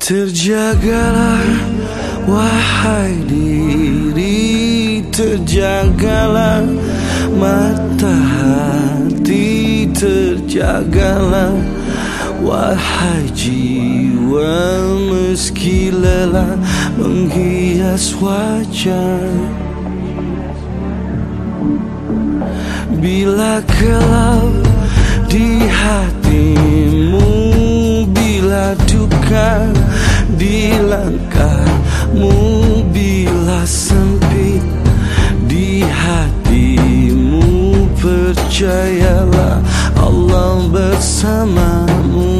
Terjagalah wahai diri Terjagalah mata hati Terjagalah wahai jiwa Meski lelah menghias wajah. Bila gelap di hatimu langkahmu Bila sempit di hatimu Percayalah Allah bersamamu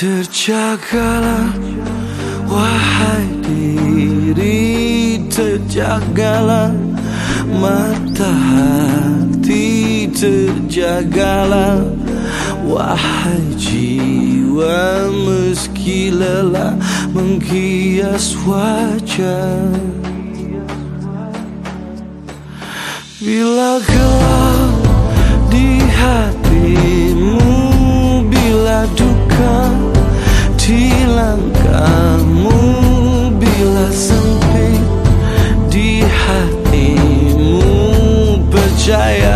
Terjagalah wahai diri Terjagalah. Mata hati Terjagalah wahai jiwa Meski lelah menghias wajah. Bila gelap di hatimu hatimu berjaya.